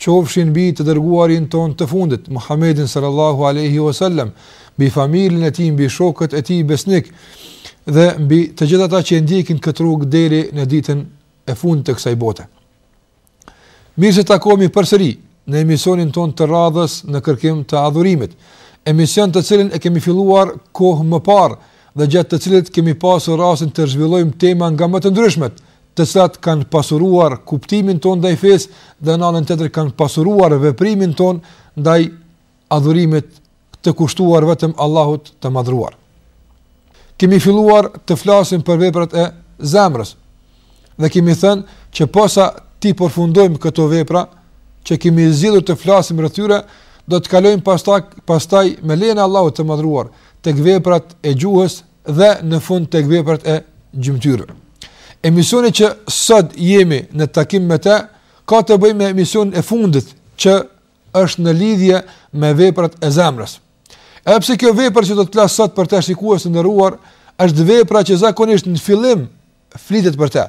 qofshin mbi të dërguarin tonë të fundit, Muhammedin sallallahu alaihi wasallam, mbi familjen e tij, mbi shokët e tij besnikë dhe mbi të gjithë ata që e ndjekin këtë rrugë deri në ditën e fundit të kësaj bote. Mirë se takohemi përsëri në emisionin tonë të radhës në kërkim të adhurimit, emision të cilin e kemi filluar kohë më parë dhe gjatë të cilit kemi pasur rastin të zhvillojmë tema nga më të ndryshmet, të cilat kanë pasuruar kuptimin tonë ndaj fesë dhe në anën tjetër kanë pasuruar veprimin tonë ndaj adhurimit të kushtuar vetëm Allahut të madhruar. Kemi filluar të flasim për veprat e zemrës dhe kemi thënë që posa t'i përfundojmë këto vepra që kemi zgjidhur të flasim rreth tyre, do të kalojmë pastaj me lejen e Allahut të madhruar tek veprat e gjuhës, dhe në fund tek veprat e gjymtyrëve. Emisioni që sot jemi në takim me të ka të bëjë me emisionin e fundit që është në lidhje me veprat e zemrës. Edhe pse kjo vepër që do të flas sot për të, shikues të nderuar është vepra që zakonisht në fillim flitet për të.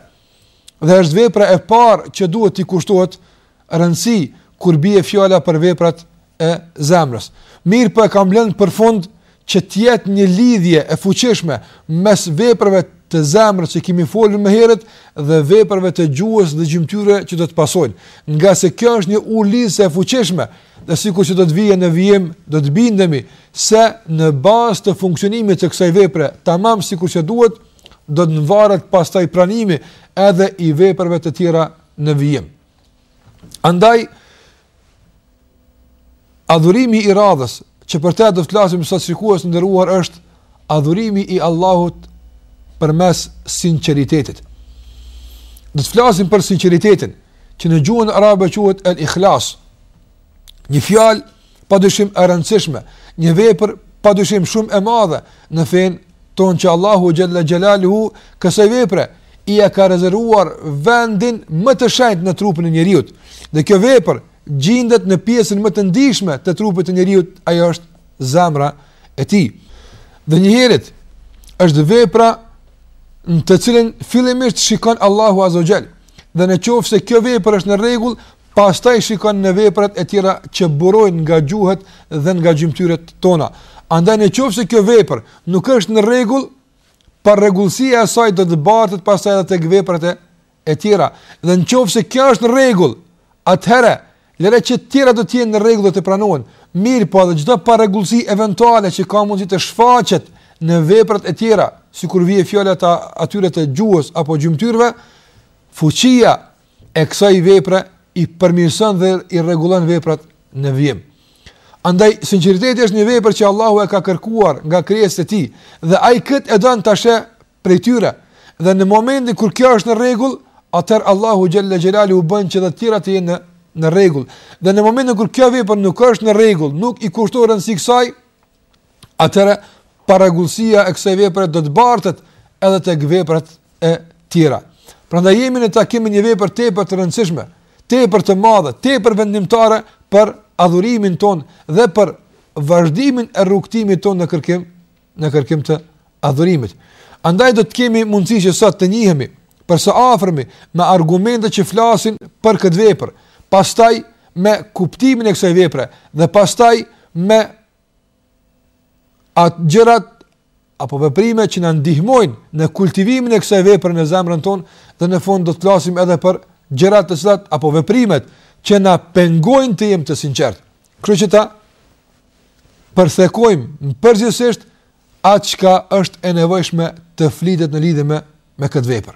Dhe është vepra e parë që duhet t'i kushtohet rëndësi kur bie fjala për veprat e zemrës. Mirëpo e kam lënë për fund që të jetë një lidhje e fuqishme mes veprave të zemrës që kemi folur më herët dhe veprave të gjuhës dhe gjymtyrëve që do të pasojnë. Ngase kjo është një urë lidhëse e fuqishme, dhe sikur që do të vijë në vijim, do të bindemi se në bazë të funksionimit të kësaj vepre, tamam sikur që duhet, do të varet pastaj pranimi edhe i veprave të tjera në vijim. Andaj, adhurimi i radhës, që për të do të flasim sot shikues të nderuar, është adhurimi i Allahut përmes sinqeritetit. Do të flasim për sinqeritetin, që në gjuhën arabe quhet el ikhlas, një fjalë padyshim e rëndësishme, një vepër padyshim shumë e madhe në fenë tonë që Allahu xhel-le xhelaluhu kësaj vepre ia ka rezervuar vendin më të shenjtë në trupin e njeriut. Dhe kjo vepër gjindet në pjesën më të ndjeshme të trupit të njeriut, ajo është zemra e tij. Dhe njëherit është vepra në të cilën fillimisht shikon Allahu Azza wa Jall. Dhe në qoftë se kjo vepër është në rregull, Pastaj shikon në veprat e tjera që burojnë nga gjuhët dhe nga gjymtyrët tona. Andaj në qoftë se kjo vepër nuk është në rregull, parregullsia e saj do të bartet pastaj edhe tek veprat e tjera. Dhe në qoftë se kjo është në rregull, atëherë lëre që të tjera do të jenë në rregull dhe të pranohen. mirëpo edhe çdo parregullsi eventuale që ka mundësi të shfaqet në veprat e tjera, sikur bie fjala te atyre të gjuhës apo gjymtyrëve, fuqia e kësaj vepre i përmirëson dhe i rregullon veprat në vijim. Andaj sinqeriteti është një vepër që Allahu e ka kërkuar nga krijesat e tij dhe ai kët e don tash prej tyre. Dhe në momentin kur kjo është në rregull, atëherë Allahu xhalla xhelali u bën që edhe tjerat të jenë në rregull. Dhe në momentin kur kjo vepër nuk është në rregull, nuk i kushton rëndësi kësaj, atëherë parregullsia e kësaj vepre do të bartet edhe tek veprat e tjera. Prandaj jemi në takim me një vepër tepër të rëndësishme, tepër të madhe, tepër vendimtare për adhurimin tonë dhe për vazhdimin e rrugëtimit tonë në kërkim në kërkim të adhurimit. Andaj do të kemi mundësi që sot të njihemi për së afërmi me argumentet që flasin për këtë vepër, pastaj me kuptimin e kësaj vepre dhe pastaj me ato gjërat apo veprimet që na ndihmojnë në kultivimin e kësaj vepre në zemrën tonë dhe në fund do të flasim edhe për gjërat të cilat apo veprimet që na pengojnë të jemi të sinqertë. Kështu që ta përthekojmë përgjithësisht atë çka është e nevojshme të flitet në lidhje me me këtë vepër.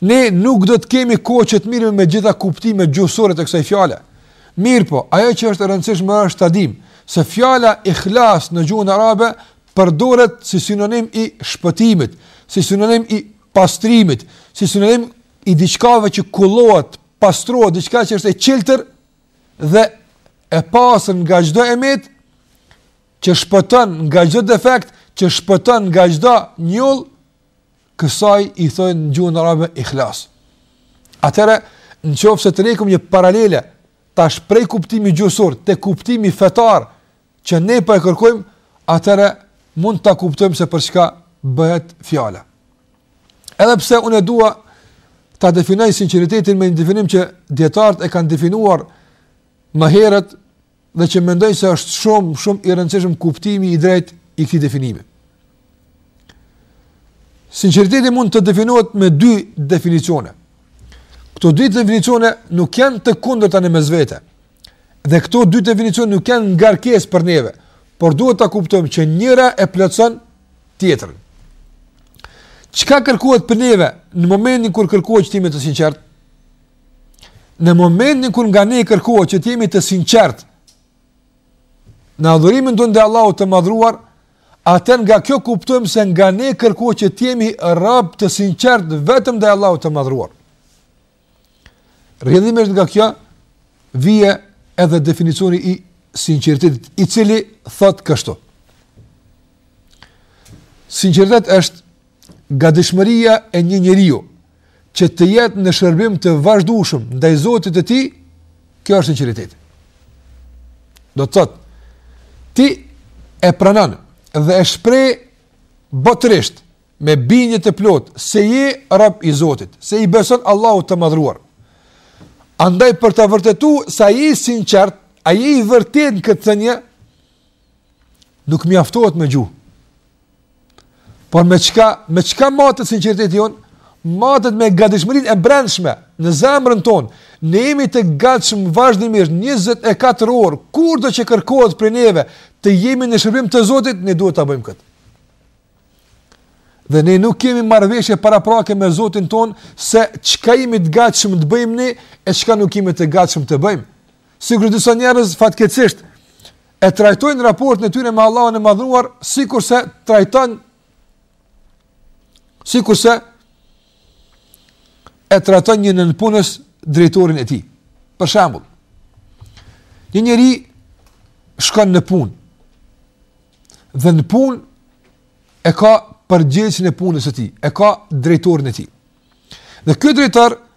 Ne nuk do të kemi kohë që të mirremi me gjitha kuptimet gjuhësore të kësaj fjale. Mirëpo, ajo që është e rëndësishme është ta dimë, se fjala ikhlas në gjuhën arabe përdoret si sinonim i shpëtimit, si sinonim i pastrimit, si sinonim i diçkave që kullohet, pastrohet, diçka që është e çiltër dhe e pastër nga çdo e metë, që shpëton nga çdo defekt, që shpëton nga çdo njollë, kësaj i thojnë në gjuhën arabe ikhlas. Atëherë, në qoftë se tërheqim një paralele tash prej kuptimi gjuhësor tek kuptimi fetar që ne po e kërkojmë, atëherë mund ta kuptojmë se për çka bëhet fjala. Edhe pse unë dua ta definoj sinqeritetin me një definim që dijetarët e kanë definuar më herët dhe që mendoj se është shumë, shumë i rëndësishëm kuptimi i drejtë i këtij definimi. Sinqeriteti mund të definohet me dy definicione. Këto dy definicione nuk janë të kundërta në mes vete, dhe këto dy definicione nuk janë ngarkesë për neve, por duhet ta kuptojmë që njëra e plotëson tjetrën. Çka kërkohet për neve në momentin kur kërkohet që të jemi të sinqertë? Në momentin kur nga ne kërkohet që të jemi të sinqertë në adhurimin tonë ndaj Allahut të madhëruar, atëherë nga kjo kuptojmë se nga ne kërkohet që të jemi robër të sinqertë vetëm ndaj Allahut të madhëruar. Rrjedhimisht nga kjo vjen edhe definicioni i sinqeritetit, i cili thotë kështu. Sinqeritet është Gatishmëria e një njeriu që të jetë në shërbim të vazhdueshëm ndaj Zotit të tij, kjo është sinqeriteti. Do të thotë ti e pranon dhe e shpreh botërisht me bindje të plotë se je rob i Zotit, se i beson Allahut të madhruar. Andaj për të vërtetuar se a je i sinqertë, a je i vërtetë në këtë thënie, Nuk mjaftohet me gjuhë. Por me çka, me çka matet sinqeriteti jonë? Matet me gatishmërinë e brendshme në zemrën tonë. Ne jemi të gatshëm vazhdimisht 24 orë kurdo që kërkohet prej neve të jemi në shërbim të Zotit, ne duhet ta bëjmë këtë. Dhe ne nuk kemi marrëveshje paraprake me Zotin tonë se çka jemi të gatshëm të bëjmë ne e çka nuk jemi të gatshëm të bëjmë. Sikur disa njerëz fatkeqësisht e trajtojnë raportin e tyre me Allahun e Madhruar sikurse trajton sikurse e trajton një nënpunës drejtorin e tij. Për shembull, një njeri shkon në punë. Dhe në punë e ka përgjegjësin e punës së tij, e ka drejtorin e tij. Dhe ky drejtor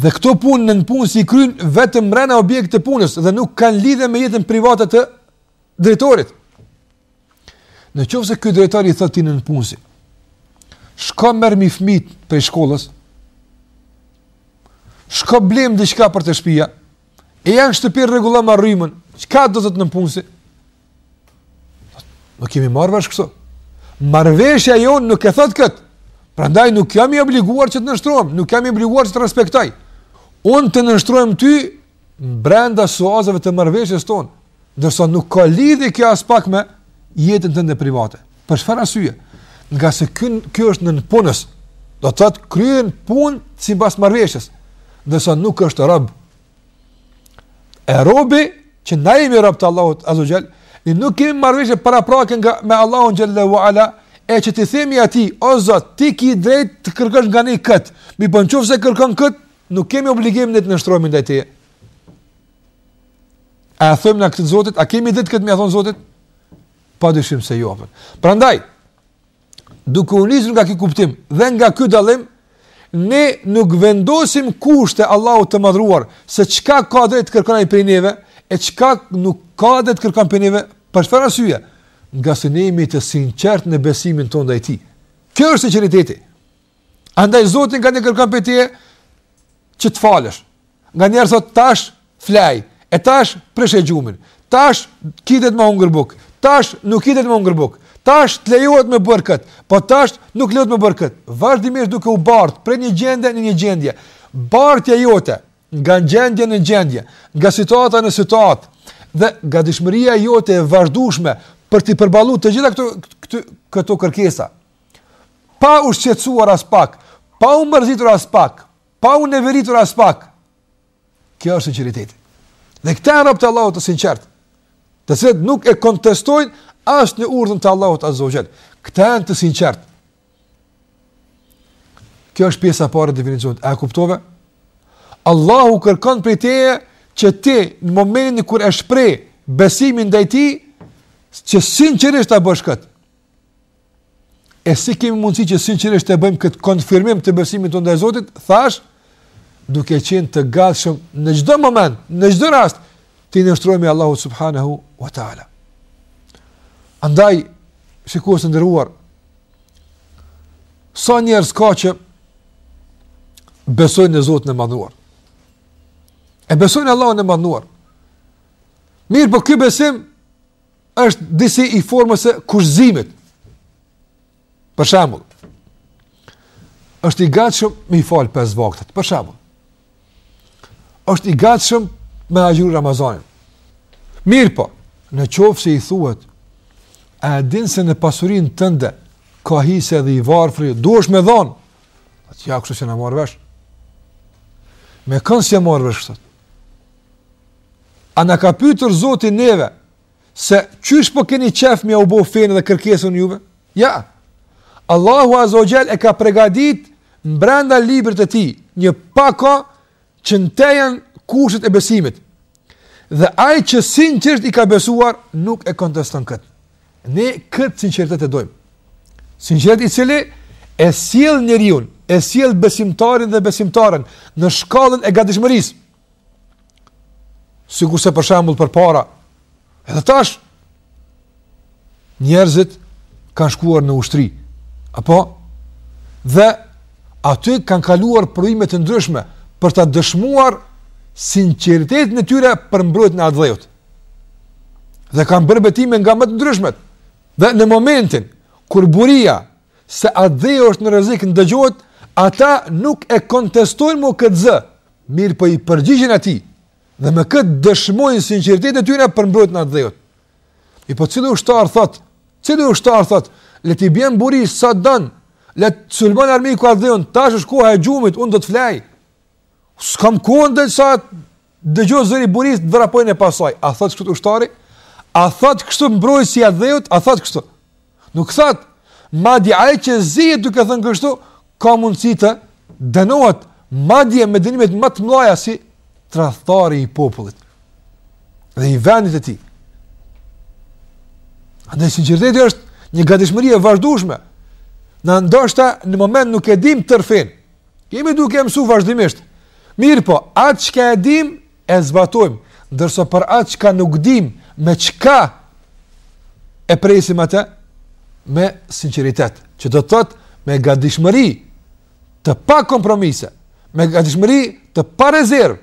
Dhe këto punë nënpunësi i kryen vetëm mbrenda objektit të punës dhe nuk kanë lidhje me jetën private të drejtorit. Në qoftë se ky drejtor i thotë këtij nënpunësi. Shko merrmi fëmijt prej shkollës. Shko blejm diçka për te shtëpia. Eja në shtëpi rregulloma rrymën. Çka do të thotë nënpunësi? Nuk jemi marrë vesh kështu. Marrëveshja jonë nuk e thotë këtë. Prandaj nuk jam i obliguar që të nënshtrohem, nuk jam i obliguar që të respektoj. Unë të nënshtrohem ty brenda suazave të marrëveshjes tonë, ndërsa nuk ka lidhje kjo aspak me jetën tënde private. Për çfarë arsye? Ngase ky ky është nënpunës. Do të thotë kryen punë sipas marrëveshjes, ndërsa nuk është rob E robi që na jemi rob të Allahut azze ve xhel, ne nuk kemi marrëveshje paraprake nga me Allahun xhel-le ue ala, e që t'i themi atij, o Zot, ti ke drejtë të kërkosh nga ne kët. Mirëpo në qoftë se kërkon kët, nuk kemi obligim ne të nënshtrohemi ndaj teje. A i themi ne këtë Zotit, a kemi drejtë këtë me ia thonë Zotit? Pa dyshim se jo. Prandaj, duke u nisur nga ky kuptim dhe nga ky dallim, ne nuk i vendosim kushte Allahut të madhruar se çka ka drejtë të kërkon ai prej neve e çka nuk ka drejtë të kërkon prej neve për çfarë arsye? Ngase ne jemi të sinqertë në besimin tonë ndaj tij. Kjo është sinqeriteti. Andaj Zoti nga ne kërkon prej teje që të falësh. Nganjëherë thot tash flej, e tash prishe gjumin, tash ki tdrejt me hangër buk, tash nuk ki tdrejt me hangër buk, tash të lejohet me bërë këtë, po tash nuk lejohet me bërë këtë. Vazhdimisht duke u bartë prej një gjendje në një gjendje. Bartja jote nga gjendje në gjendje, nga situata në situatë, dhe nga gatishmëria jote e vazhdushme për t'i përballuar të gjitha këto këto këto kërkesa, pa u shqetësuar aspak, pa u mërzitur aspak, pa u neveritur aspak. Ky është sinqeriteti. Dhe këta janë robët e Allahut të sinqertë, të cilët nuk e kontestojnë asnjë urdhër të Allahut azza wa jall. Këta janë të sinqertë. Kjo është pjesa e parë e definicionit. A e kuptove? Allahu kërkon prej teje që ti në momentin kur e shpreh besimin ndaj tij, që sinqerisht ta bësh këtë. E si kemi mundësi që sinqerisht ta bëjmë këtë konfirmim të besimit tonë ndaj Zotit, thash, duke qenë të gatshëm në çdo moment, në çdo rast t'i nënshtrohemi Allahut subhanahu wa taala. Andaj, shikues të nderuar, sa njerëz ka që besojnë në Zotin e Madhnuar. E besojnë Allahun e Madhnuar. Mirëpo ky besim është disi i formës e kushtëzimit. Për shambull, është i gatshëm me i falë pes vaktet, për shambull. është i gatshëm me agjëru Ramazanin. Mirëpo, në qoftë se i thuhet, a e din se në pasurinë tënde, ka hise dhe i varfri, duhesh me dhonë, atë ja kështu s'e marrë vesh. Me kënë s'e marrë vesh, A na ka pyetur Zoti neve se qysh po keni qef me u bë feja dhe kërkesat juve? Ja. Allahu Azza wa Jall e ka përgatitur brenda librit të tij një pako që në te janë kushtet e besimit. Dhe ai që sinqerisht i ka besuar nuk e konteston kët. Ne kët sinqeritet e dojmë. Sinqeritet i cili e sjell njeriun, e sjell besimtarin dhe besimtaren në shkallën e gatishmërisë. sikurse për shambull përpara, edhe tash, njerëzit kanë shkuar në ushtri, apo, dhe aty kanë kaluar provime të ndryshme, për ta dëshmuar sinqeritetin e tyre për mbrojtjen e atdheut. Dhe kanë bërë betime nga më të ndryshmet. Dhe në momentin, kur buria se atdheu është në rrezik ndëgjohet, ata nuk e kontestojnë më këtë zë, Mirëpo i përgjigjen atij dhe me këtë dëshmojnë sinqeritetin e tyre për mbrojtjen e atdheut. E po cili ushtar thot, cili ushtar thot, le t'i bien burisë sa don, le të sulmon armiku atdheun, tash është koha e gjumit, unë do të flaj. S'kam kohë të dëgjoj zërin e burisë të vrapoj pas saj. A thot kështu ushtari? A thot kështu mbrojtësi i atdheut? A thot kështu? Nuk thot, madje ai që zihet duke thënë kështu, ka mundësi të dënohet madje me dënimet më të mëdha si tradhtari i popullit dhe i vendit të tij. Andaj sinqeriteti është një gatishmëri e vazhdueshme. Na ndoshta në moment nuk e dim tërë fenë. Jemi duke e mësu vazhdimisht. Mirëpo, atë çka e dim e zbatojmë, ndërsa për atë çka nuk dimë me çka e presim atë me sinqeritet, që do të thotë me gatishmëri të pakompromis, me gatishmëri të parezervë,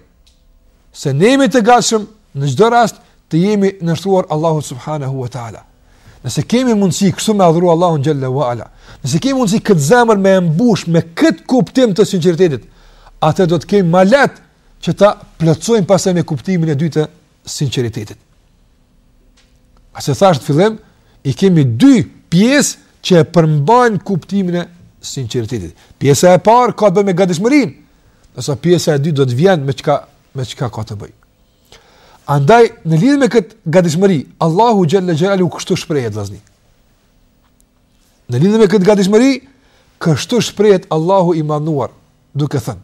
se ne jemi të gatshëm në çdo rast të jemi nënshtruar Allahut subhanahu wa taala. Nëse kemi mundësi kështu me adhuru Allahun xhalla wa ala, nëse kemi mundësi këtë zemër me e mbush me këtë kuptim të sinqeritetit, atëherë do ta kemi më lehtë që ta plotësojmë pastaj me kuptimin e dytë të sinqeritetit. Se thashë në fillim, i kemi dy pjesë që e përmbajnë kuptimin e sinqeritetit. Pjesa e parë ka të bëjë me gatishmërinë, ndërsa pjesa e dytë do të vjen me çka me çka ka të bëjë. Andaj në lidhje me këtë gatishmëri, Allahu xhalla xhelalu kështu shprehet vëllazni. Në lidhje me këtë gatishmëri, kështu shprehet Allahu i madhëruar, duke thënë: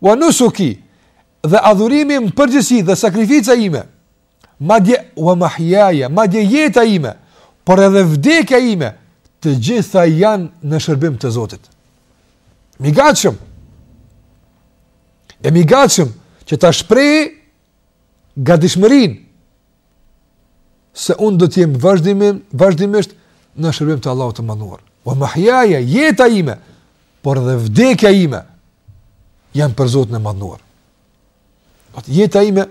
wa nusuki dhe adhurimi në përgjithësi dhe sakrifica ime, madje wa mahjaja, madje jeta ime, por edhe vdekja ime, të gjitha janë në shërbim të Zotit. Jam i gatshëm, jam i gatshëm që ta shpreh gatishmërinë se unë do të jem vazhdimim, vazhdimisht në shërbim të Allahut të Madhëruar. Wa mahjaja, jeta ime, por edhe vdekja ime janë për Zotin e Madhëruar. Jeta ime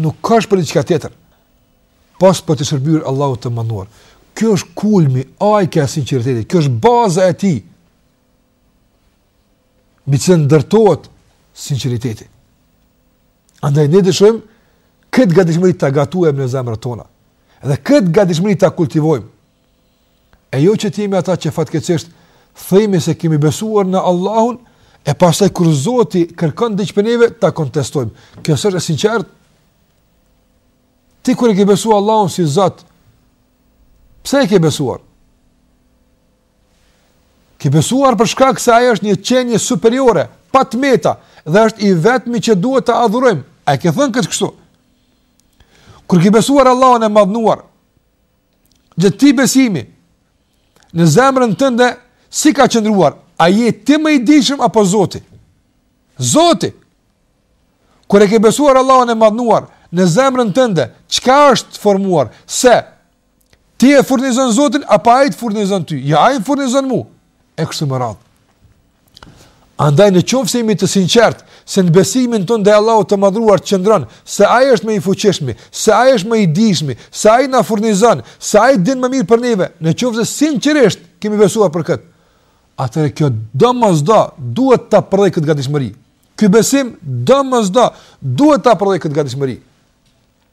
nuk është për diçka tjetër, pos për t'i shërbyer Allahut të Madhëruar. Ky është kulmi, ajka e sinqeritetit, kjo është baza e tij. Mbi të cilën ndërtohet sinqeriteti. Andaj ne dëshirojmë këtë gatishmëri ta gatuajmë në zemrat tona. Dhe këtë gatishmëri ta kultivojmë. E jo që t'jemi ata që fatkeqësisht themi se kemi besuar në Allahun, e pastaj kur Zoti kërkon diçka prej neve, ta kontestojmë. Kjo s'është e sinqertë? Ti kur e ke besuar Allahun si Zot, pse e ke besuar? Ke besuar për shkak se ai është një qenie superiore, pa të meta dhe është i vetmi që duhet ta adhurojmë. A e ke thënë këtë kështu? Kur ke besuar Allahun e madhnuar, gjatë atij besimi në zemrën tënde si ka qëndruar? A je ti më i dijshëm apo Zoti? Zoti. Kur e ke besuar Allahun e madhnuar në zemrën tënde, çka është formuar? Se Ti e furnizon Zotin apo ai të furnizon ty? Ja ai furnizon mua. E kështu me radhë. Andaj në qoftë se jemi të sinqertë se në besimin tonë te Allahu i madhruar qëndron se ai është më i fuqishmi, se ai është më i dijshmi, se ai na furnizon, se ai din më mirë për neve, në qoftë se sinqerisht kemi besuar për këtë. Atëherë kjo domosdo duhet ta prodhoj këtë gatishmëri. Ky besim domosdo duhet ta prodhoj këtë gatishmëri.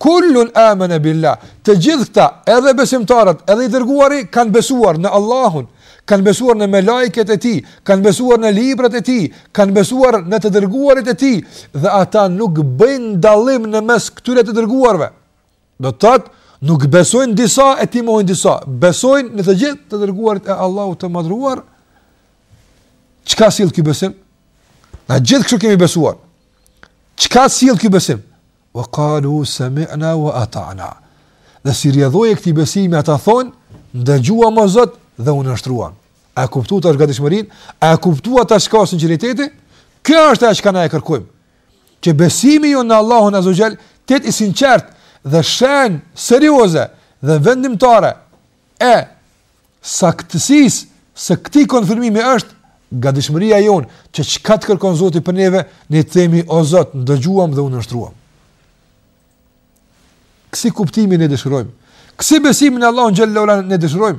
Kullun amene billah, të gjithë këta, edhe besimtarët, edhe i dërguari, kanë besuar në Allahun, kanë besuar në melajket e tij, kanë besuar në librat e tij, kanë besuar në të dërguarit e tij, dhe ata nuk bëjnë dallim në mes këtyre të dërguarve. Do të thotë, nuk besojnë disa e t'i mohojnë disa, besojnë në të gjithë të dërguarit e Allahut të madhruar, çka sjell ky besim? Na gjithë kështu kemi besuar. Çka sjell ky besim? Wa qalu sami'na wa ata'na. Dhe si rrjedhojë e këtij besimi ata thonë, ndëgjuam o Zot dhe u nënshtruam. A e kuptuat tash gatishmërinë? A e kuptuat tash çka është sinqeriteti? Kjo është ajo çka na e kërkojmë. Që besimi jonë në Allahun Azza wa Jall të jetë i sinqertë dhe shenjë serioze dhe vendimtare. e saktësisë së këtij konfirmimi është gatishmëria jonë që çka të kërkon Zoti për neve, ne të themi o Zot, ndëgjuam dhe u nënshtruam. Kësi kuptimi ne dëshirojmë. Kësi besimi në Allahun xhelle ue ala ne dëshirojmë.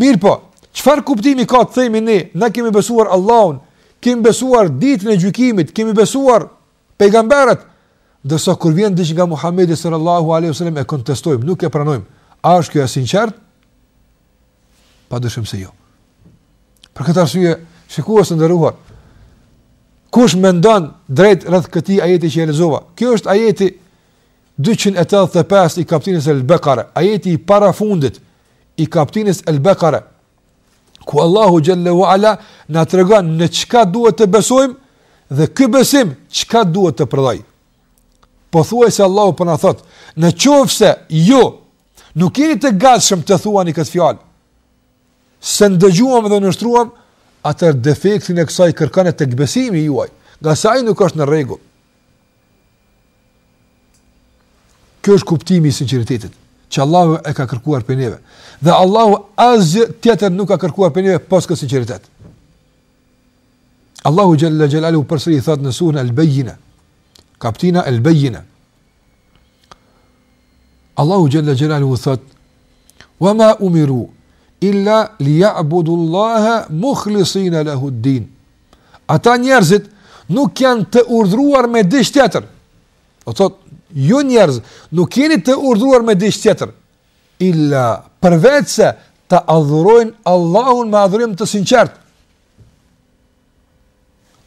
Mirëpo, çfarë kuptimi ka të themi ne, na kemi besuar Allahun, kemi besuar ditën e gjykimit, kemi besuar pejgamberët. Ndërsa kur vjen diç nga Muhamedi sallallahu alaihi wasallam e kontestojmë, nuk e pranojmë. A është kjo e sinqertë? Pa dyshim se jo. Për këtë arsye, shikues të nderuar, kush mendon drejt rreth këtij ajeti që e lexova? Ky është ajeti 285 i kaptinës El Bekare, ajeti i parafundit i kaptinës El Bekare, ku Allahu Xhelle wa Ala na tregon në çka duhet të besojmë dhe ky besim çka duhet të prodhoj. Pothuajse Allahu po na thotë, në qoftë se ju nuk jeni të gatshëm të thuani këtë fjalë, se ndëgjuam dhe u nënshtruam, atëherë defektin e kësaj kërkone tek besimi juaj, ngase ai nuk është në rregull. Ky është kuptimi i sinqeritetit që Allahu e ka kërkuar prej neve. Dhe Allahu asgjë tjetër nuk ka kërkuar prej neve pos kësaj sinqeritet. Allahu xhalla xhelalu përsëri thot në surën Al-Bayyina. Kaptina Al-Bayyina. Allahu xhalla xhelalu thot: "Wa ma umiru illa liya'budu Allaha mukhlisina lahu ad-din Ata njerëzit nuk janë të urdhëruar me diç tjetër. Do thotë, ju o njerëz nuk jeni të urdhëruar me diç tjetër. Illa përveçse ta adhurojnë Allahun me adhurim të sinqertë.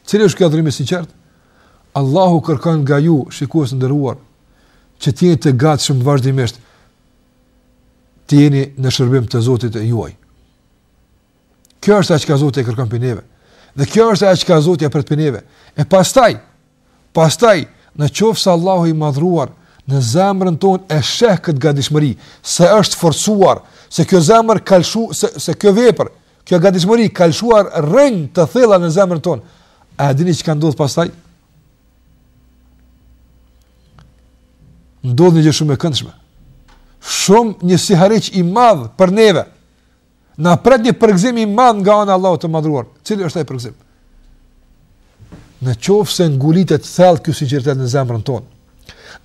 Cili është kjo adhurim i sinqertë? Allahu kërkon nga ju, shikues të nderuar, që të jeni të gatshëm vazhdimisht të jeni në shërbim të Zotit tuaj. Kjo është ajo çka Zoti e kërkon prej neve. Dhe kjo është ajo çka Zoti e pret prej neve. E pastaj, pastaj në qoftë se Allahu i madhruar në zemrën tonë e sheh këtë gatishmëri, se është forcuar, se kjo zemër ka lëshu, se, se kjo vepër, kjo gatishmëri ka lëshuar rënjë të thella në zemrën tonë. A e dini çka ndodh pastaj? Ndodh një gjë shumë e këndshme. Shumë një sihariq i madh për neve. Na pret një përgëzim i madh nga ana e Allahut të Madhruar. Cili është ai përgëzim? Në qoftë se ngulitet thellë ky sinqeritet në zemrën tonë.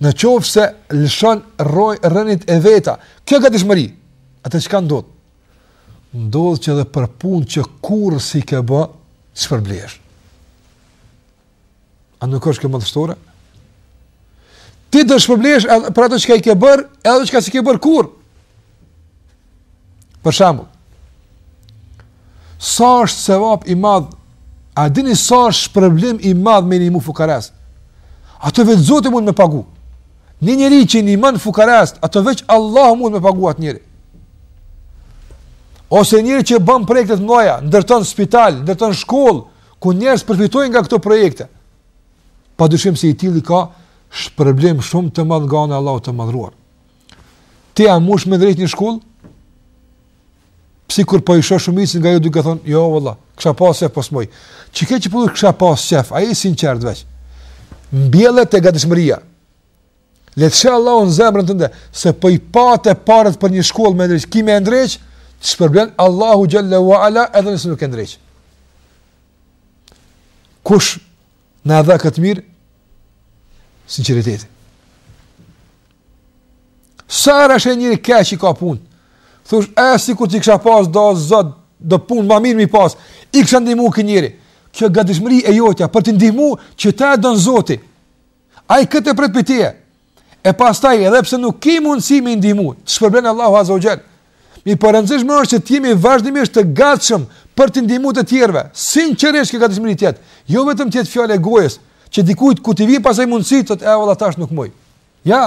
Në qoftë se lëshon rroj, rrënjët e veta, kjo gatishmëri. Atë çka ndodh? Ndodh që edhe për punë që kurrë s'i ke bë, shpërblehesh? A nuk është kjo madhështore? Ti do shpërblehesh për ato çka i ke bërë, edhe çka s'i ke bërë kurrë. Për shembull, sa është sevap i madh, a dini sa është shpërblim i madh me i nimu fukarasë? Ato veç Zoti mund me pagu. Një njeri që i nimon fukarasë, ato veç Allahu mund me pagu atë njeri. Ose njeri që bën projekte të mëdha, ndërton spital, ndërton shkollë, ku njerëz përfitojnë nga këto projekte. Pa dyshim se i tili ka shpërblim shumë të madh nga ana e Allahut të madhruar. Ti a mundsh me ndreq një shkollë? Si kur po i shoh shumicën nga ju duke thonë, jo, valla, kisha pas qef, po s'muj. Qe, ke që po kisha pas qef, a i sinqert veç. Mbjelle te gadishmëria. Le të sheh Allahu në zemrën tënde, se po i pate paret për një shkollë me ndreqë, ki me e ndreqë, të shpërblen Allahu xhelle ue ala edhe nëse nuk e ndreqë. Kush na e dha këtë të mirë? Sinqeriteti. Sa herë sheh njeri keq i ka punët. Thush, e si kur t'i kisha pas, do zot, do punë, ma mirë m'i pas, i kisha ndihmu këtij njeri. Kjo gadishmëri e jotja, për t'i ndihmu që të e don Zoti. Ai këtë e pret prej teje. E pastaj edhe pse nuk ke mundësi me ndihmu, të shpërblen Allahu Azza wa Jall. Mirëpo e rëndësishme është që të jemi vazhdimisht të gatshëm për t'i ndihmu të tjerëve. Sinqerisht kjo gatishmëri të jetë, jo vetëm të jetë fjalë e gojës, që dikujt kur t'i vijë pastaj mundësi të thotë e valla tash nuk muj. Ja.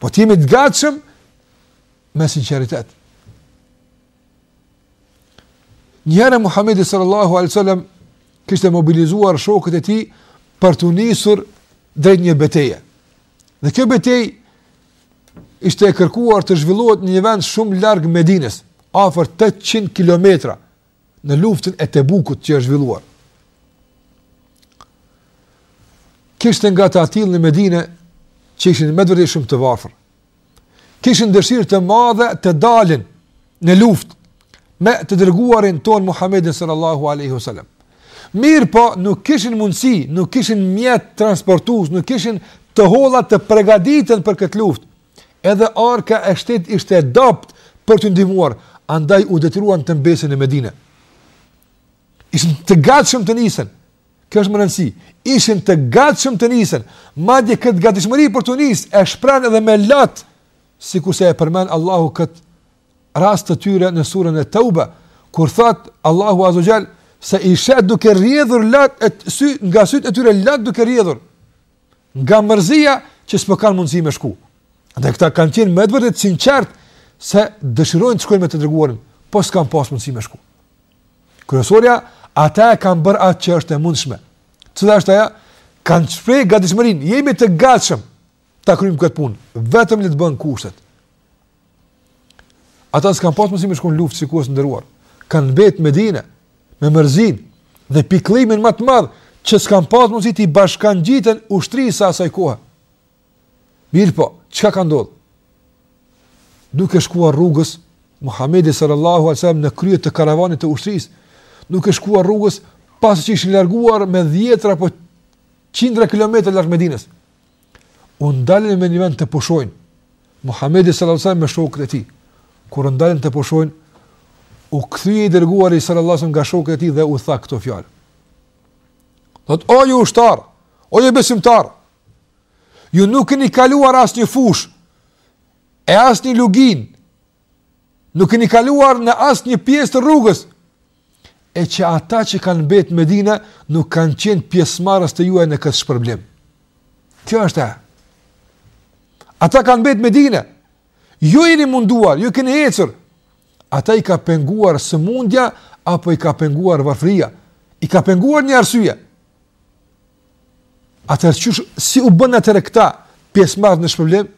Po të jemi të gatshëm me sinqeritet. Njëherë Muhamedi sallallahu alaihi wasallam kishte mobilizuar shokët e tij për t'u nisur drejt një beteje. Dhe kjo betejë ishte e kërkuar të zhvillohet në një vend shumë larg Medinës, afër 800 kilometra në luftën e Tebukut që është zhvilluar. Kishte nga të atillë në Medinë që ishin me të vërtetë shumë të varfër, kishin dëshirë të madhe të dalin në luftë me të dërguarin tonë Muhammedin sallallahu alaihi wasallam. Mirëpo, nuk kishin mundësi, nuk kishin mjete transportuese, nuk kishin të holla të pregaditen për këtë luftë. Edhe arka e shtetit ishte e dobët për t'ju ndihmuar, andaj u detyruan të mbesin në Medine. Ishin të gatshëm të nisen, Kjo është me rëndësi. Ishin të gatshëm të nisen. Madje këtë gatishmëri për t'u nisë e shprehën edhe me lot, sikurse e përmend Allahu kët rast të tyre në surën e Tauba, kur thotë Allahu azza wa jall se i sheh duke rrjedhur lot e sy nga sytë e tyre lot duke rrjedhur. Nga mërzia që s'po kanë mundësi me shku. Dhe këta kanë qenë me të vërtetë të sinqertë se dëshirojnë të shkojnë me të dërguarin, po s'kanë pas mundësi me shku. Kryesorja, ata e kanë bërë atë që është e mundshme. Cila është aja? Kanë shpreh gatishmërinë, jemi të gatshëm ta kryjmë këtë punë, vetëm le të bëhen kushtet. Ata s'kanë pas mundësi me shku n'luftë, xhemat i nderuar. Kanë mbet n'Medine, me mërzinë, dhe pikëllimin ma të madh, që s'kanë pas mundësi t'i bashkëngjiten ushtrisë së asaj kohe. Mirëpo, çka ka ndodhur? Duke shkuar rrugës Muhamedi sallallahu alaihi wasallam në krye të karavanit të ushtrisë, duke shkuar rrugës pasi që ishin larguar me dhjetra apo qindra kilometra larg Medinës. U ndalën në një vend të pushojnë. Muhamedi sallallahu alaihi wasallam me shokët e tij. Kur u ndalën të pushojnë, u kthye i dërguari sallallahu alaihi wasallam nga shokët e tij dhe u tha këto fjalë. Thotë: o ju ushtarë, o ju besimtarë, Ju nuk keni kaluar asnjë fushë, e asnjë luginë, nuk keni kaluar në asnjë pjesë të rrugës, e që ata që kanë mbet n'Medine, nuk kanë qenë pjesëmarrës të juaj në këtë shpërblim. Kjo është e. Ata kanë mbet n'Medine, ju jeni munduar, ju keni ecur, ata i ka penguar sëmundja, apo i ka penguar varfria, i ka penguar një arsye, Atëherë si u bënë atëherë këta pjesëmarrës në shpërblim?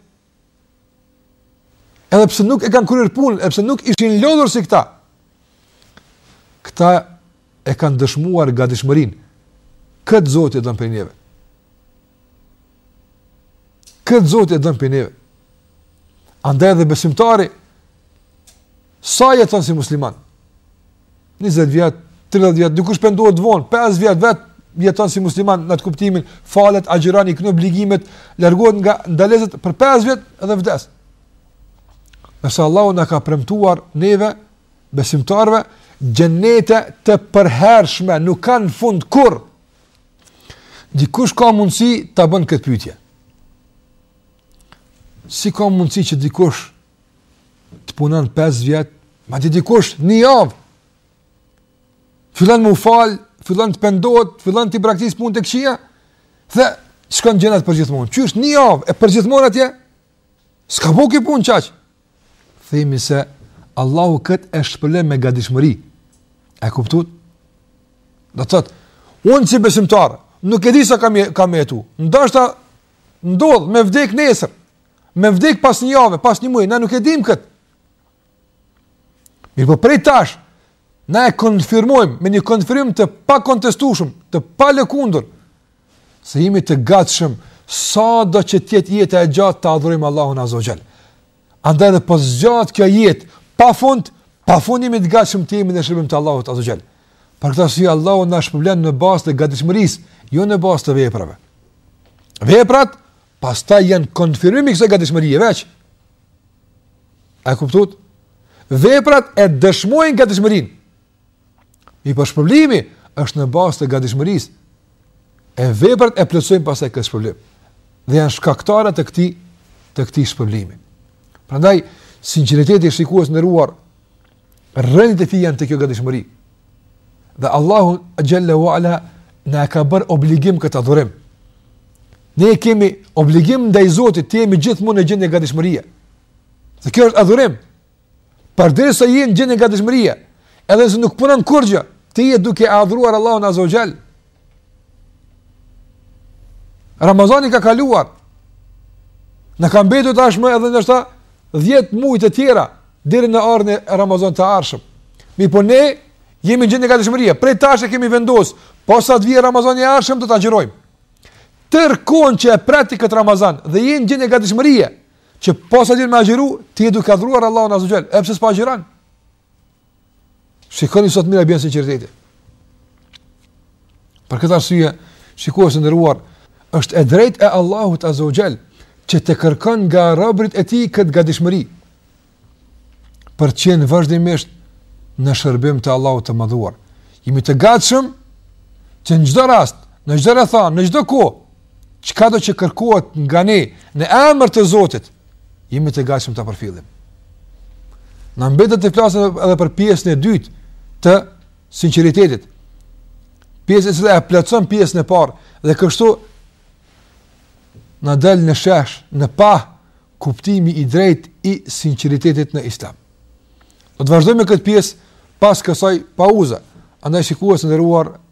Edhe pse nuk e kanë kryer punë, edhe pse nuk ishin lodhur si këta. Këta e kanë dëshmuar gadishmërinë. Këtë Zoti e don prej neve. Këtë Zoti e don prej neve. Andaj dhe besimtari, sa jeton si musliman? 20 vjet, 30 vjet, dikush pendohet vonë, 5 vjet veç jeton si musliman në atë kuptimin, falet, agjëron, i kryen obligimet, largohet nga ndalesat për 5 vjet dhe vdes. Nëse Allahu na ka premtuar neve besimtarëve xhenete të përhershme, nuk kanë fund kurr, Dikush ka mundësi ta bën këtë pytje. Si ka mundësi që dikush të punon 5 vjet, madje dikush një javë, fillon me u falë, fillon të pendohet, fillon t'i braktisë punët e këqija, dhe shkon xhenet përgjithmonë. Qysh një javë e përgjithmonë atje? S'ka bo ky punë qaq. Themi se Allahu këtë e shpërblen me gadishmëri. E kuptuat? Do të thotë, unë si besimtar, nuk e di sa kam, kam me jetu. Ndashta ndodh me vdek nesër, me vdek pas një jave, pas një muji, na nuk e dimë këtë. Mirëpo prej tash, na e konfirmojmë me një konfirmim të pakontestueshëm, të palëkundur, se jemi të gatshëm sado që të jetë jeta e gjatë ta adhurojmë Allahun azze ue xhel. Andaj edhe po zgjati kjo jetë pa fund, pa fund jemi të gatshëm të jemi në shërbim të Allahut azze ue xhel. Për këtë arsye Allahu na shpërblen në bazë të gatishmërisë, jo në bazë të veprave. Veprat, Pastaj janë konfirmim i kësaj gatishmërie veç. A kuptuat? Veprat e dëshmojnë gatishmërinë. Mirëpo shpërblimi është në bazë të gatishmërisë. E veprat e plotësojnë pastaj këtë shpërblim. Dhe janë shkaktare të këtij të këtij shpërblimi. Prandaj sinqeriteti, shikues i nderuar Rrënjët e tij janë te kjo gadishmëri. Dhe Allahu xhel-le ue ala na e ka bërë obligim këtë adhurim. Ne kemi obligim ndaj Zotit të jemi gjithmonë në gjendje gadishmërie. Dhe kjo është adhurim. Përderisa je në gjendje gadishmërie, edhe nëse nuk punon kurgjë, ti je duke adhuruar Allahun azze ue xhel, Ramazani ka kaluar. Na kanë mbetur tashmë edhe ndoshta dhjetë muj të tjera deri në ramazanin e ardhshëm. Mirëpo ne jemi në gjendje gatishmërie. Prej tash e kemi vendosë, posa të vjen Ramazani i ardhshëm do ta agjërojmë. Tërë kohën që e pret ti këtë Ramazan dhe je në gjendje gatishmërie, që posa të vjen me agjëru, ti je duke adhuruar Allahun azze ue xhel, edhe pse s'po agjëron. Shikoni sot mira bjen sinqeriteti. Për këtë arsye, shikues të nderuar, është e drejt e Allahut Azza wa Jall që të kërkojë nga robrit e tij këtë gatishmëri për të qenë vazhdimisht në shërbim të Allahut të Madhuar. Jemi të gatshëm që në çdo rast, në çdo rrethanë, në çdo kohë, çka do që kërkohet nga ne në emër të Zotit, Jemi të gatshëm ta përfillim. Na mbetet të flasim edhe për pjesën e dytë të sinqeritetit. Pjesë e cila e plotëson pjesën e parë dhe kështu na del në shesh, në pah kuptimi i drejtë i sinqeritetit në Islam. Do të vazhdojmë me këtë pjesë pas kësaj pauze. Andaj shikues të nderuar,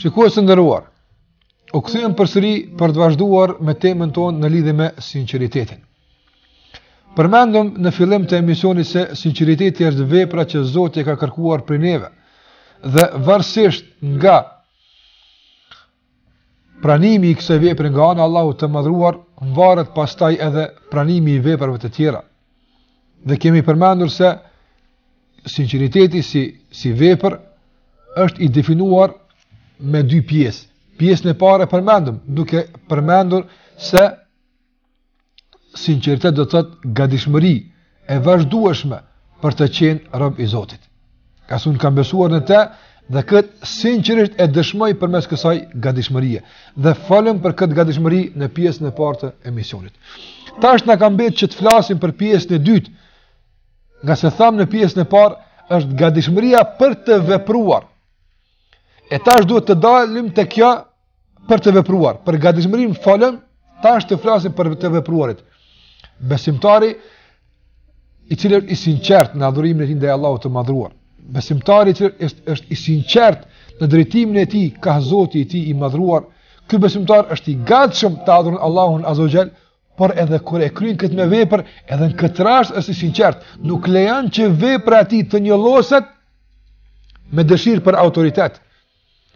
Shikues të nderuar, u kthyem përsëri për të vazhduar me temën tonë në lidhje me sinqeritetin. Përmendëm në fillim të emisionit se sinqeriteti është vepra që Zoti ka kërkuar prej neve. Dhe varësisht nga Pranimi i kësaj vepre nga ana e Allahut të Madhëruar varet pastaj edhe pranimi i veprave të tjera. Dhe kemi përmendur se sinqeriteti si si vepër është i definuar me dy pjesë. Pjesën e parë e përmendëm, duke përmendur se Sinqeritet do të thotë gatishmëri e vazhdueshme për të qenë rob i Zotit. Ngase unë kam besuar në të dhe kët sinqerisht e dëshmoj përmes kësaj gatishmërie. Dhe folëm për kët gatishmëri në pjesën e parë të emisionit. Tash na ka mbetë që të flasim për pjesën e dytë. Ngase thamë në pjesën e parë është gatishmëria për të vepruar. E tash duhet të dalim te kjo për të vepruar, për gatishmërinë folëm, tash të flasim për të vepruarit. Besimtari i cili është i sinqert në adhurimin e tij ndaj Allahut të Madhruar. Besimtari i cili është i sinqert në drejtimin e tij kah Zoti i tij i Madhruar. Ky besimtar është i gatshëm të adhuron Allahun Azza wa Jall, por edhe kur e kryen këtë me vepër, edhe në këtë rast është i sinqert, nuk lejon që vepra e tij të njolloset me dëshirë për autoritet,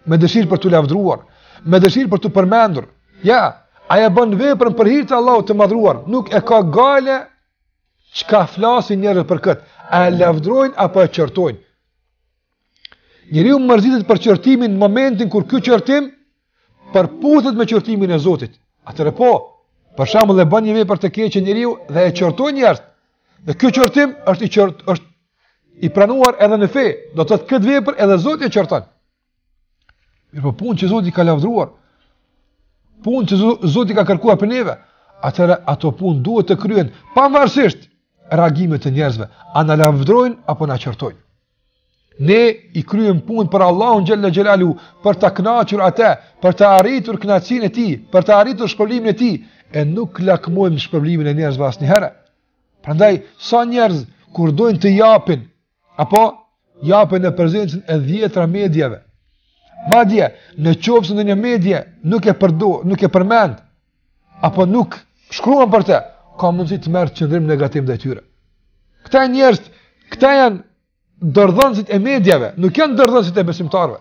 me dëshirë për t'u lavdruar, me dëshirë për t'u përmendur. Jo, ai e bën veprën për hir të Allahut të madhruar, nuk e ka gajle çka flasin njerëz për kët, a e lavdrojnë apo e qortojnë. Njeriu mërzitet për qortimin në momentin kur ky qortim përputhet me qortimin e Zotit. Atëherë po, për shembull e bën një vepër të keqe njeriu dhe e qortojnë njerëz. Dhe ky qortim është i qort është i pranuar edhe në fe, do të thotë këtë vepër edhe Zoti e qorton. Mirëpo punë që Zoti ka lavdruar, punë që Zoti ka kërkuar për neve, atëra ato punë duhet të kryhen pavarësisht reagimeve të njerëzve, a na lavdrojnë apo na qortojnë. Ne i kryejmë punën për Allahun xhalla xhelalu, për ta kënaqur atë, për të arritur kënaqësinë e tij, për të arritur shpërblimin e tij, e nuk lakmojmë shpërblimin e njerëzve asnjëherë. Prandaj sa njerëz kur dojnë të japin apo japin në prezencën e dhjetra mediave. Madje, në qoftë se ndonjë medie nuk e përdo, nuk e përmend, apo nuk shkruan për te, ka mundësi të marrë qëndrim negativ ndaj tyre. Këta njerëz, këta janë dorëdhënësit e mediave, nuk janë dorëdhënësit e besimtarëve.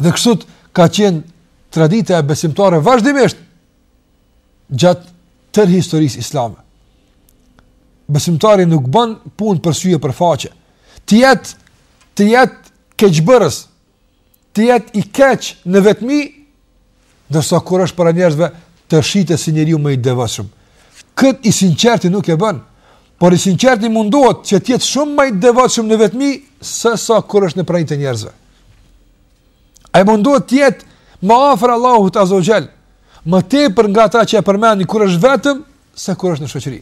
Dhe kështu ka qenë tradita e besimtarëve vazhdimisht gjatë tërë historisë islame. Besimtari nuk bën punë për sy e për faqe. Të jetë të jetë keqbërës, të jetë i keq në vetmi Ndërsa kur është para njerëzve të shitet si njeriu më i devotshëm. Kët i sinqerti nuk e bën, por i sinqerti mundohet që të jetë shumë më i devotshëm në vetmi se sa kur është në prani të njerëzve. Ai mundohet të jetë më afër Allahut Azza wa Jall, më tepër nga ata që e përmendin kur është vetëm se kur është në shoqëri.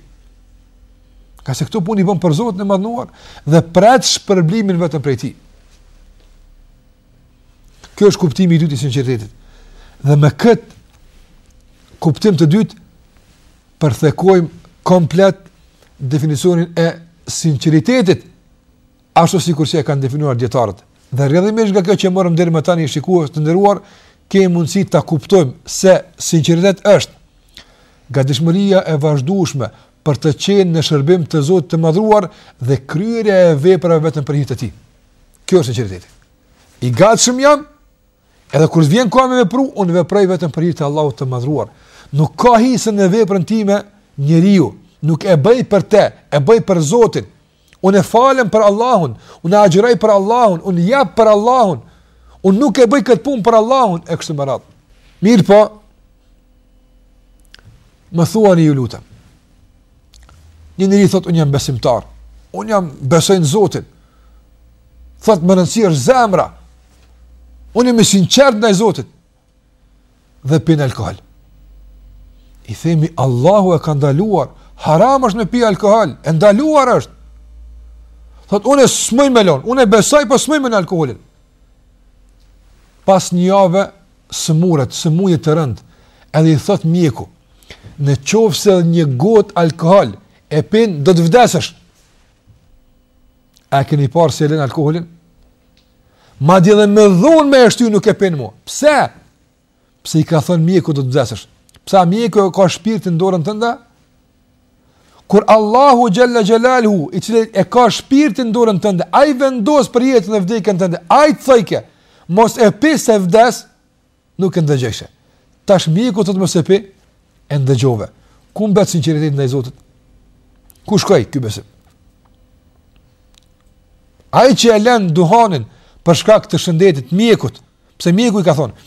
Ngase këto punë i bën për Zotin e Madhëruar dhe pret shpërblimin vetëm prej tij. Ky është kuptimi i dytë i sinqeritetit. Dhe me kët kuptim të dytë përthekojmë komplet definicionin e sinqeritetit ashtu sikurse e kanë definuar dijetarët. Dhe rrjedhimisht nga kjo që morëm deri më tani shikues të nderuar, kemi mundësi ta kuptojmë se sinqeriteti është gatishmëria e vazhdueshme për të qenë në shërbim të Zotit të Madhëruar dhe kryerja e veprave vetëm për hir të Tij. Kjo është sinqeriteti. I gatshëm jam edhe kur të vjen koha me vepru, unë veproj vetëm për hir të Allahut të madhëruar. Nuk ka hise në veprën time njeriu, nuk e bëj për te, e bëj për Zotin. Unë falem për Allahun, unë agjëroj për Allahun, unë jap për Allahun. Unë nuk e bëj këtë punë për Allahun e kështu me radhë. Mirëpo, më thuani ju lutem. Një njeri thot, unë jam besimtar, unë jam besoj në Zotin, thot me rëndësi është zemra, unë jam i sinqert ndaj Zotit, dhe pin alkohol. I themi, Allahu e ka ndaluar, haram është me pi alkohol, e ndaluar është. Thot, unë s'muj me lon, unë e besoj, po s'muj me lon alkoholin. Pas një jave, sëmuret, sëmundje të rëndë, edhe i thotë mjeku, në qoftë se një gotë alkohol e pin, do të vdesësh. A e këni parë se e lënë alkoholin? Madje dhe me dhunë me ashtu nuk e pin mo. Pse? Pse i ka thonë mjeku do të vdesësh. Pse a mjeku e ka shpirtin n'dorën tënde? Kur Allahu xhalla xhelaluhu, i cili e ka shpirtin në dorën tënde, ai vendos për jetën e vdekjen tënde, ai të thojke, mos e pi se vdes, nuk e ndëgjojshe. Tash mjeku të thotë mos e pi, e ndëgjove. Ku mbet sinqeriteti ndaj Zotit? Ku shkoi ky besim? Ai që e lën duhanin për shkak të shëndetit mjekut, Pse mjeku i ka thonë,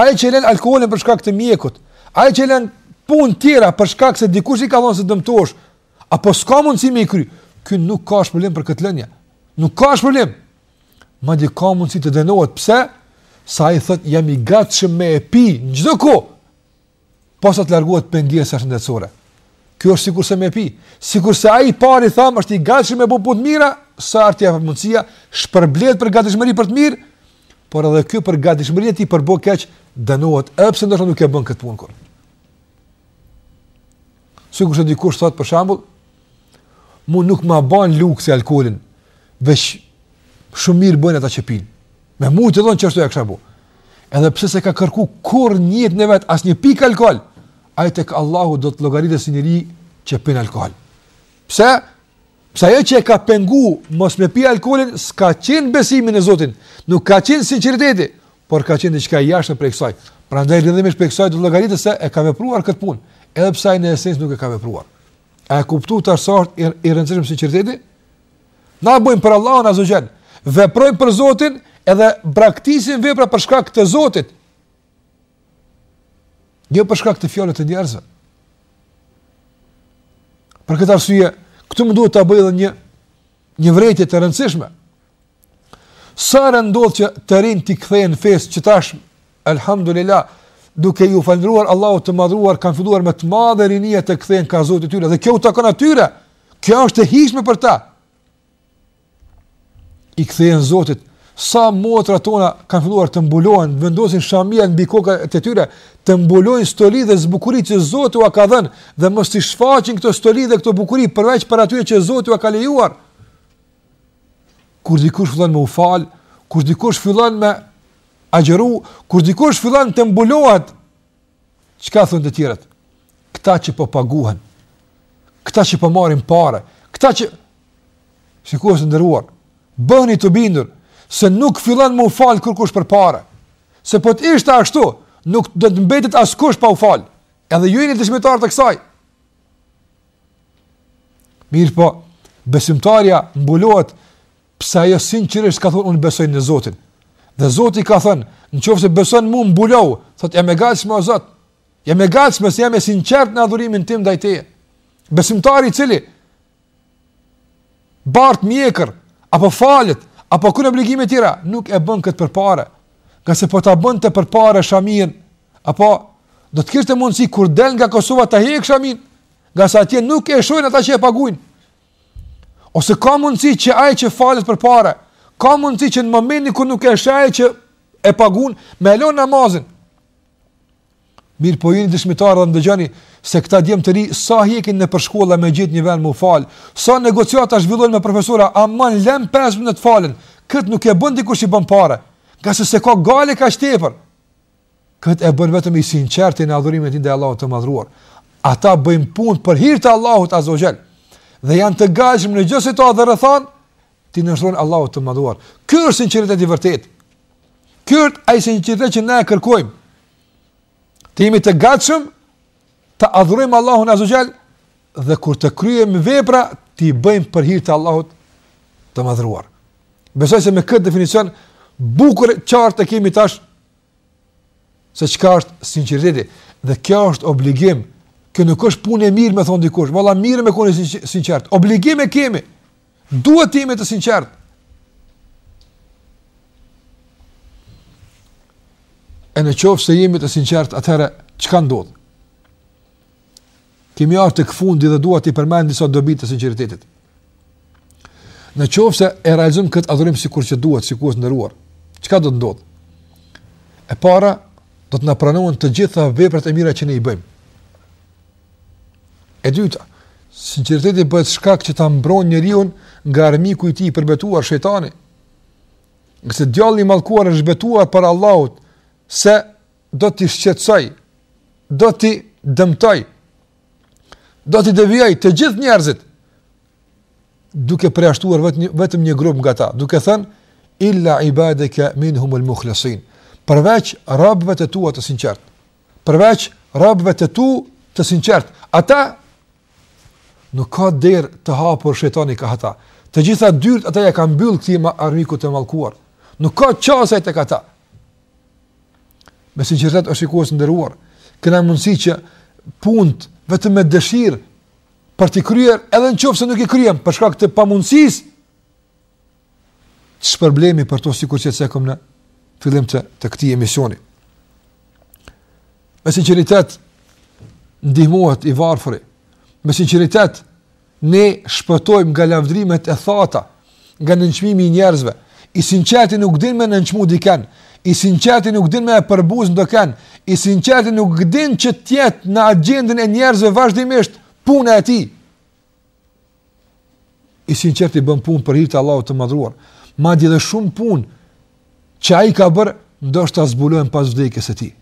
ai që lën alkoolin për shkak të mjekut, ai që lën punë tjera për shkak se dikush i ka thonë se dëmtohesh, apo s'ka mundësi me i kry. Ky nuk ka shpërblim për këtë lënie. Nuk ka shpërblim. Madje ka mundësi të dënohet. Pse? Se ai thotë, jam i gatshëm me e pi, në çdo kohë. Posa të largohet pengesa shëndetësore. Kjo është sikurse me pi, sikurse ai i pari thamë është i gatshëm me bo punë t'mira, s'arriti apo mundësia shpërblehet për gatishmëri për të mirë, por edhe ky për gatishmërinë e tij për me bo keq dënohet, edhe pse ndoshta nuk e bën këtë punë kurrë. Sikurse dikush thotë për shembull, mu nuk ma ban lukthi alkoolin, veç shumë mirë bëjnë ata që pinë. Me mujtë të dhënë që është e kisha bo. Edhe pse s'e ka kërku kurrë n'jetë të vet, as një pikë alkohol, ai tek Allahu do të llogaritet si njeri që pin alkohol. Pse? Pse ajo që e ka pengu mos me pi alkoholin, s'ka qenë besimi në Zotin, nuk ka qenë sinqeriteti, por ka qenë diçka jashtë prej kësaj. Prandaj rrjedhimisht prej kësaj do të llogaritet se e ka vepruar këtë punë, edhe pse ai në esencë nuk e ka vepruar. A e kuptuat tash sa është i rëndësishëm sinqeriteti? Na bëjmë për Allahun azze ue xhel. Veprojmë për Zotin edhe braktisim vepra për shkak të Zotit. Jo për shkak të fjalëve të njerëzve. Për këtë arsye, këtu më duhet ta bëj edhe një një vërejtje të rëndësishme. Sa herë ndodh që të rinjtë t'i kthehen fesë që tash alhamdulillah duke iu falënderuar Allahut të madhëruar kanë filluar me të madhe rinia të kthehen kah Zoti i tyre dhe kjo u takon atyre Kjo është e hijshme për ta. I kthehen Zotit, sa motra tona kanë filluar të mbulohen, vendosin shamiat mbi kokat e tyre, të mbulojnë stoli dhe zbukuri që Zoti ua ka dhënë dhe mos t'i shfaqin këto stoli dhe këto bukuri përveç për atyre që Zoti ua ka lejuar. Kur dikush fillon me u fal, kur dikush fillon me agjëru, kur dikush fillon të mbulohet Çka thonë të tjerët? Këta që po paguhen, këta që po marrin pare, këta që... Shikues të nderuar, bëni të bindur, se nuk fillon me u falë kërkush për pare. Se po të ishte ashtu, nuk do të mbetet askush pa u falë. Edhe ju jeni dëshmitar të kësaj. Mirëpo, besimtarja mbulohet Pse ajo sinqerisht ka thënë unë besoj në Zotin. Dhe Zoti ka thënë, nëse beson mua mbulohu, thotë jam e gatshme o Zot. Jam e gatshme se jam e sinqert në adhurimin tim ndaj teje. Besimtari i cili bart mjekër apo falet apo kryen obligime të tjera, nuk e bën këtë për pare. Ngase po ta bënte për pare shamin, apo do të kishte mundësi kur del nga Kosova ta heqë shamin, ngase atje nuk e shohin ata që e paguajnë. Ose ka mundësi që ai që falet për pare, ka mundësi që në momentin kur nuk e sheh ai që e pagun, me e lon namazin. Mirëpo jeni dëshmitar dhe ndëgjoni se këta djem të rinj, sa hjekin nëpër shkolla me gjetë një vend me u falë, sa negociata zhvillojnë me profesora, aman lem 5 minut të falem, këtë nuk e bën dikush që i bën pare, ngase s'e ka gajle kaq tepër. Këtë e bën vetëm i sinqerti në adhurimin e tij ndaj Allahut të Madhëruar. Ata bëjnë punë për hir të Allahut Azza wa Jall dhe janë të gatshëm në çdo situatë dhe rrethanë t'i nënshtrohen Allahut të Madhëruar. Ky është sinqeriteti i vërtetë. Ky është ai sinqeritet që ne e kërkojmë. Të jemi të gatshëm të adhurojmë Allahun Azza wa Jall dhe kur të kryejmë vepra t'i bëjmë për hir të Allahut të Madhëruar. Besoj se me këtë definicion bukur qartë kemi tash Se çka është sinqeriteti? Dhe kjo është obligim. Kjo nuk është punë e mirë me thon dikush, valla mirë me kon i sinqert. Obligim e kemi. Duhet të jemi të sinqert. E në qofë se jemi të sinqert, atëherë, çka ndodh? Kemi ardhur tek fundi dhe dua të përmend disa dobi të sinqeritetit. Në qoftë se e realizojmë këtë adhurim sikur që duhet, shikues të nderuar, çka do të ndodhë? E para, do të na pranohen të gjitha veprat e mira që ne i bëjmë. E dyta, sinqeriteti bëhet shkak që ta mbrojë njeriu nga armiku i tij i përbetuar shejtani. Ngase djalli i mallkuar është betuar para Allahut se do t'i shqetësoj, do t'i dëmtoj, do t'i devijoj të gjithë njerëzit, duke përjashtuar vetëm një grup nga ta, duke thënë, illa ibadeke minhumul muhlesin, përveç robëve të tu të sinqert, përveç robëve të tu të sinqert, ata nuk ka derë të hapur shejtani kah ata, të gjitha dyrt ata ja ka mbyllë këti ma armiku të mallkuar, nuk ka qasje tek ata, Me sinqeritet është, shikues të nderuar, kena mundësi që punët vetëm me dëshirë për t'i kryer, edhe në qoftë se nuk i kryem për shkak të pamundësisë. Shpërblehemi për to sikur që cekëm në fillim të të këtij emisioni. Me sinqeritet ndihmohet i varfri. Me sinqeritet Ne shpëtojmë nga lavdrimet e thata, nga nënçmimi i njerëzve. I sinqerti nuk din me nënçmu dikënd, i sinqerti nuk din me e përbuz ndokënd, i sinqerti nuk din që t'jetë në agjendën e njerëzve vazhdimisht puna e tij. I sinqerti bën punë për hir të Allahut të madhëruar, madje edhe shumë punë që ai ka bërë, ndoshta zbulohen pas vdekjes së tij.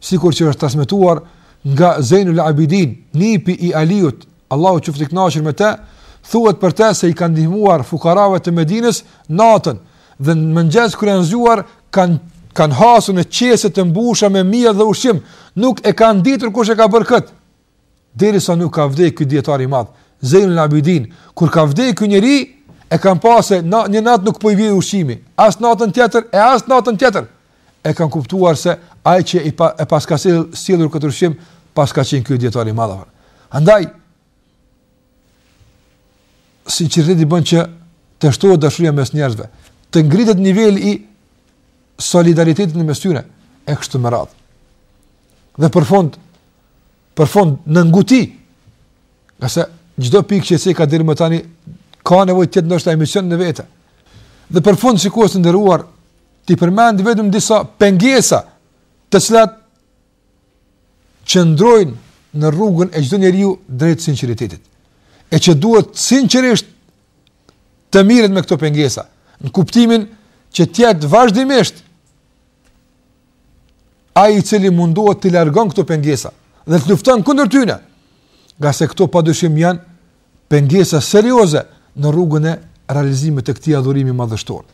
Sikur që është transmetuar nga Zejnul Abidin, nipi i Aliut, Allahu qoftë i kënaqur me të, thuhet për të se i ka ndihmuar fukarave të Medinës natën dhe në mëngjes kur janë zgjuar kanë kanë hasur në qese të mbushura me miell dhe ushqim, nuk e kanë ditur kush e ka bërë këtë. Derisa nuk ka vdekë ky dijetar i madh, Zejnul Abidin, kur ka vdekë ky njeri, e kanë pa se na, një natë nuk po i vjen ushqimi, as natën tjetër, e as natën tjetër, e kanë kuptuar se ai që i pa, e paska sjellur këtë ushqim, paska qenë ky dijetar i madh. Andaj, sinqeriteti bën që të shtohet dashuria mes njerëzve, të ngritet niveli i solidaritetit në mes tyre e kështu me radhë. Dhe për fund, për fund në nguti, ngase çdo pikë që ceka deri më tani ka nevojë t'jetë ndoshta emision në vete. Dhe për fund shikues të nderuar t'i përmend vetëm disa pengesa të cilat qëndrojnë në rrugën e çdo njeriu drejt sinqeritetit. E që duhet sinqerisht të merret me këto pengesa, në kuptimin që t'jetë vazhdimisht ai i cili mundohet t'i largon këto pengesa dhe të lufton kundër tyre. Ngase këto padyshim janë pengesa serioze në rrugën e realizimit të këtij adhurimi madhështor.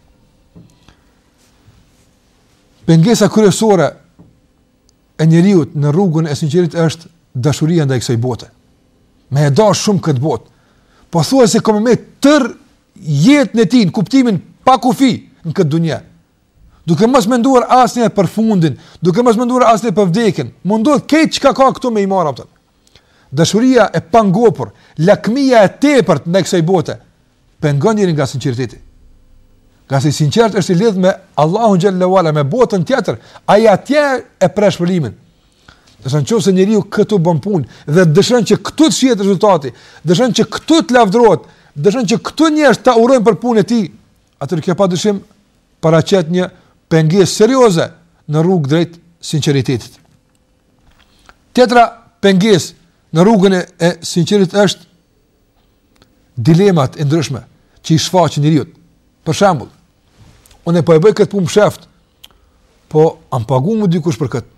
Pengesa kryesore e njeriut në rrugën e sinqeritetit është dashuria ndaj kësaj bote. Me e dash shumë këtë botë. Pothuajse ka me tërë jetën e tij, në kuptimin pa kufi në këtë dunja. Duke mos menduar asnjëherë për fundin, duke mos menduar asnjëherë për vdekjen, mundohet krejt çka ka këtu me i marr atë. Dashuria e pangopur, lakmia e tepërt ndaj kësaj bote pengon njerin nga sinqeriteti. Ngase i sinqerti është i lidhë me Allahun Xhele ve Ala, me botën tjetër, ai atje e pret shpërblimin. Do të thotë në qoftë se njeriu këtu bën punë, dhe dëshiron që këtu të shihet rezultati, dëshiron që këtu të lavdërohet, dëshiron që këtu njerëzit ta urojnë për punën e tij, Atëherë kjo padyshim paraqet një pengesë serioze në rrugë drejt sinqeritetit. Tjetra pengesë në rrugën e sinqeritetit është dilemat e ndryshme që i shfaqen njeriut. Për shembull, unë po e bëj këtë punë sheft, po a m'pagun më dikush për këtë.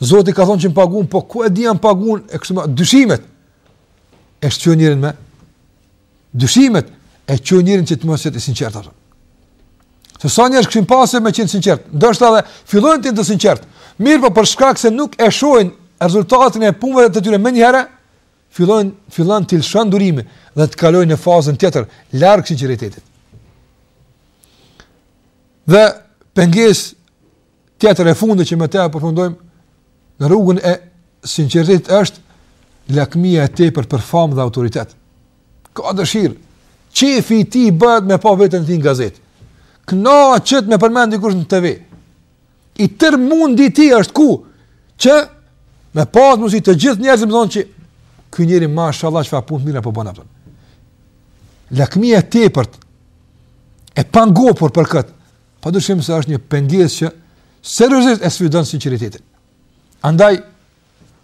Zoti ka thonë që më pagun, po ku e di a m'pagun e kështu me dyshimet. E çojnë njerin me dyshimet e çojnë njerin që të mos jetë i sinqertë. Se sa njerëz kishin pasë me qenë t'sinqert, ndoshta edhe fillojnë të jenë të sinqert. Mirëpo për shkak se nuk e shohin rezultatin e punëve të tyre menjëherë, fillojnë fillon t'i lëshon durimi dhe të kalojnë në fazën tjetër, larg sinqeritetit. Dhe pengesë Tjetër e fundit që me te ta përfundojmë në rrugën e sinqeritetit është lakmia e tepërt për famë dhe autoritet. Ka dëshirë qefi i tij bëhet me pa veten e tij në gazetë. Kënaqet me përmend dikush në TV. I tërë mundi i tij është ku që me pasë mundësi të gjithë njerëzit me thonë që ky njeri mashallah çfarë punë mira po bën atë. Lakmia e tepërt e pangopur për këtë padyshim se është një pengesë që seriozisht e sfidon sinqeritetin. Andaj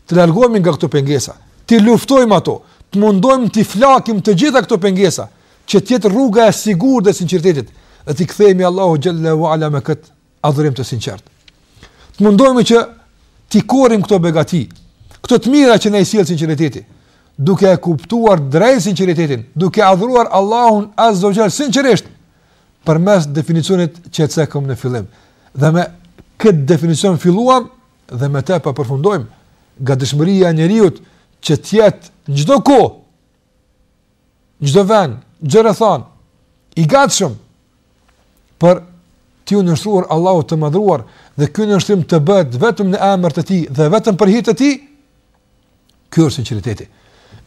të largohemi nga këto pengesa, t'i luftojmë ato, të mundohemi t'i flakim të gjitha këto pengesa, që të jetë rruga e sigurt e sinqeritetit, dhe t'i kthehemi Allahut xhel-le ue ala me kët adhurim të sinqert. Të mundohemi që t'i korrim këto begati, këto të mira që na i sjell sinqeriteti, duke e kuptuar drejt sinqeritetin, duke adhuruar Allahun azze ue xhel sinqerisht, përmes definicionit që e cekëm në fillim. Dhe me këtë definicion filluam dhe me te po përfundojmë gatishmëria e njeriut që t'jetë në çdo kohë, në çdo vend, në çdo rrethanë, i gatshëm për t'iu nënshtruar Allahut të Madhëruar dhe ky nënshtrim të bëhet vetëm në emër të tij dhe vetëm për hir të tij, Kjo është sinqeriteti.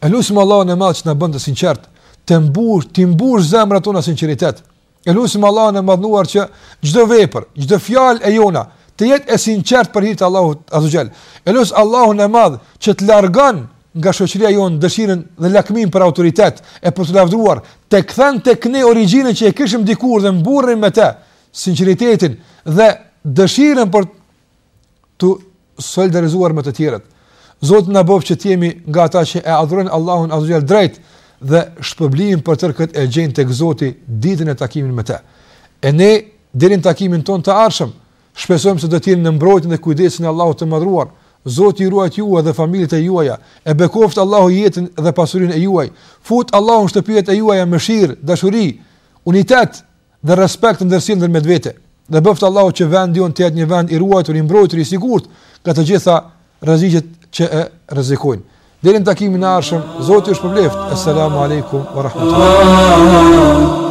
E lusim Allahun e Madh që t'na bën të sinqert, të mbush, t'i mbush zemrat tona sinqeritet. E lusim Allahun e Madhëruar që çdo vepër, çdo fjalë e jona të jetë e sinqert për hir të Allahut azze ue xhel. E lusim Allahun e Madh që të largon nga shoqëria jonë dëshirën dhe lakminë për autoritet e për t'u lavdëruar, ta kthen tek ne origjinën që e kishim dikur dhe mburreshim me të sinqeritetin dhe dëshirën për t'u solidarizuar me të tjerët. Zoti na bëftë që të jemi nga ata që e adhurojnë Allahun azze ue xhel drejt dhe shpërblimin për tërë këtë e gjejnë tek Zoti ditën e takimit me të. E ne deri në takimin tonë të ardhshëm, shpresojmë se do të jeni në mbrojtjen dhe kujdesin e Allahut të Madhëruar. Zoti ju ruajtë ju dhe familjet e juaja. E bekoftë Allahu jetën dhe pasurinë e juaj. Futtë Allahu n'shtëpitë e juaja mëshirë, dashuri, unitet dhe respekt të ndërsjellë ndërmjet vete, dhe bëftë Allahu që vendi jonë të jetë një vend i ruajtur, i mbrojtur, i sigurt nga të gjitha rreziqet që e rrezikojnë. Deri në takimin e ardhshëm, Zoti ju shpërbleftë. Assalamu alaikum wa rahmatullahi.